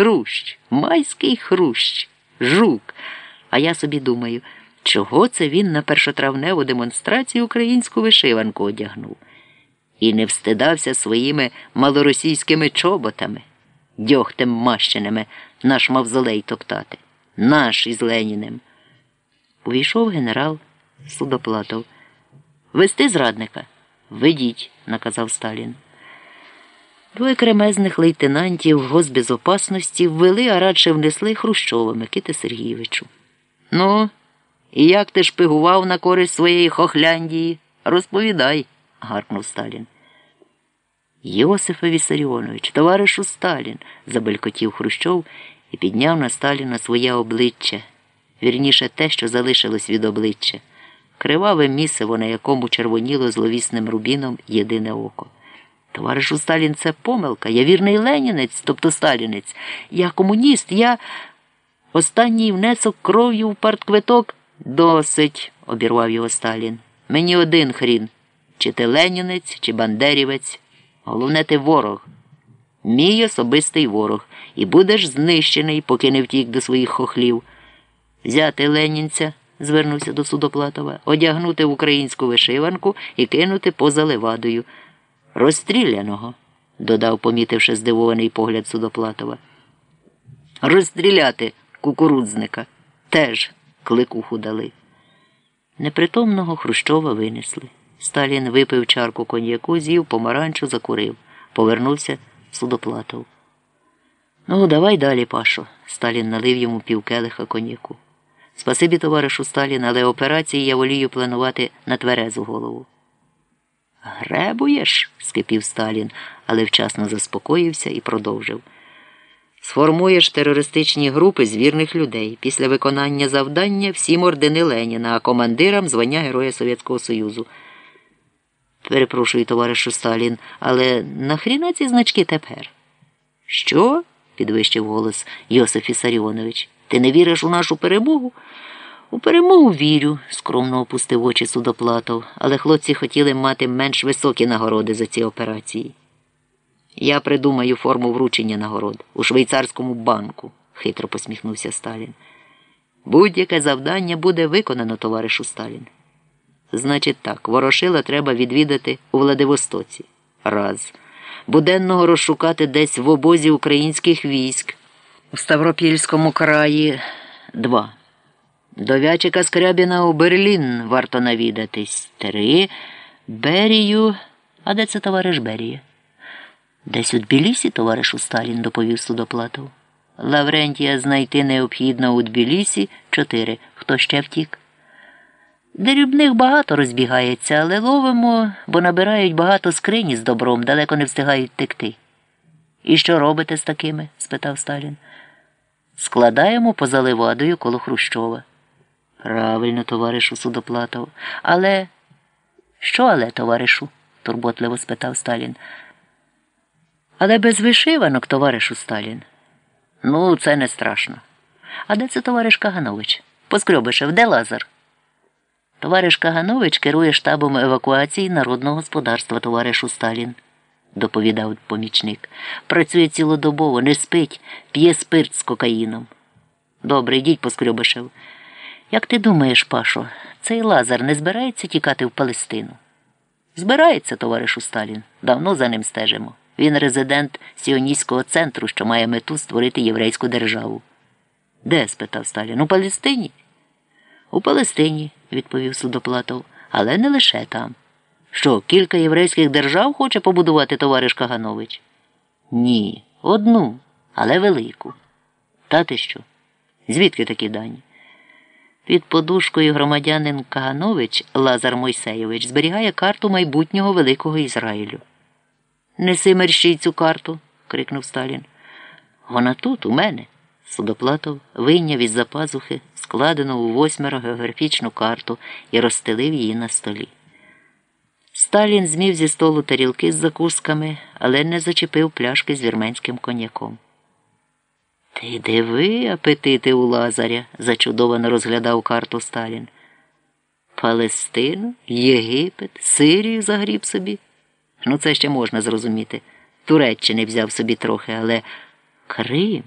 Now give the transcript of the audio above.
Хрущ, майський хрущ, жук. А я собі думаю, чого це він на першотравневу демонстрацію українську вишиванку одягнув і не встидався своїми малоросійськими чоботами, дьогтем мащеними наш мавзолей топтати, наш із Леніним. Увійшов генерал Судоплатов. Вести зрадника? Ведіть, наказав Сталін. Двоє кремезних лейтенантів госбезопасності ввели, а радше внесли Хрущова Микити Сергійовичу. Ну, і як ти шпигував на користь своєї Хохляндії? Розповідай, гаркнув Сталін. Йосифа Вісаріонович, товаришу Сталін, забелькотів Хрущов і підняв на Сталіна своє обличчя, вірніше те, що залишилось від обличчя, криваве місиво, на якому червоніло зловісним рубіном єдине око. Товаришу Сталін, це помилка. Я вірний ленінець, тобто сталінець. Я комуніст, я останній внесок кров'ю в партквиток. Досить, обірвав його Сталін. Мені один хрін. Чи ти ленінець, чи бандерівець. Головне, ти ворог. Мій особистий ворог. І будеш знищений, поки не втік до своїх хохлів. Взяти ленінця, звернувся до Судоплатова, одягнути в українську вишиванку і кинути поза левадою. Розстріляного, додав, помітивши здивований погляд Судоплатова. Розстріляти кукурудзника. Теж кликуху дали. Непритомного Хрущова винесли. Сталін випив чарку коньяку, з'їв помаранчу, закурив. Повернувся Судоплатов. Ну, давай далі, Пашо. Сталін налив йому півкелиха коньяку. Спасибі, товаришу Сталін, але операції я волію планувати на тверезу голову. Гребуєш? скипів Сталін, але вчасно заспокоївся і продовжив. Сформуєш терористичні групи з вірних людей. Після виконання завдання всім ордени Леніна, а командирам звання Героя Совєтського Союзу. Перепрошую, товаришу Сталін, але нахріна ці значки тепер? Що? підвищив голос Йосиф Ісаріонович. Ти не віриш у нашу перемогу? У перемогу вірю, скромно опустив очі судоплатов, але хлопці хотіли мати менш високі нагороди за ці операції. Я придумаю форму вручення нагород у швейцарському банку, хитро посміхнувся Сталін. Будь-яке завдання буде виконано, товаришу Сталін. Значить так, ворошила треба відвідати у Владивостоці. Раз. Буденного розшукати десь в обозі українських військ у Ставропільському краї. Два. До Вячика Скрябіна у Берлін варто навідатись. Три. Берію. А де це товариш Берія? Десь у Тбілісі, товаришу Сталін, доповів судоплатов. Лаврентія знайти необхідно у Тбілісі. Чотири. Хто ще втік? Дерюбних багато розбігається, але ловимо, бо набирають багато скрині з добром, далеко не встигають текти. І що робите з такими? спитав Сталін. Складаємо поза левадою коло Хрущова. Правильно, товаришу Судоплатов. Але що але, товаришу? турботливо спитав Сталін. Але без вишиванок, товаришу Сталін. Ну, це не страшно. А де це товариш Каганович? Поскрьобишев, де Лазар? Товариш Каганович керує штабом евакуації народного господарства, товаришу Сталін, доповідав помічник. Працює цілодобово, не спить, п'є спирт з кокаїном. Добре, йдіть, Поскрьобишев. Як ти думаєш, Пашо, цей Лазар не збирається тікати в Палестину? Збирається, товаришу Сталін. Давно за ним стежимо. Він резидент Сіоністського центру, що має мету створити єврейську державу. Де? спитав Сталін. У Палестині? У Палестині, відповів Судоплатов, але не лише там. Що, кілька єврейських держав хоче побудувати товариш Каганович? Ні, одну, але велику. Та ти що? Звідки такі дані? Під подушкою громадянин Каганович Лазар Мойсейович зберігає карту майбутнього Великого Ізраїлю. Неси мерщій цю карту, крикнув Сталін. Вона тут, у мене. Судоплатов вийняв із за пазухи складену у восьмеро географічну карту і розстелив її на столі. Сталін змів зі столу тарілки з закусками, але не зачепив пляшки з вірменським коньяком. Ти диви, апетити у Лазаря, зачудовано розглядав карту Сталін. Палестину, Єгипет, Сирію загріб собі. Ну, це ще можна зрозуміти. Туреччини взяв собі трохи, але Крим.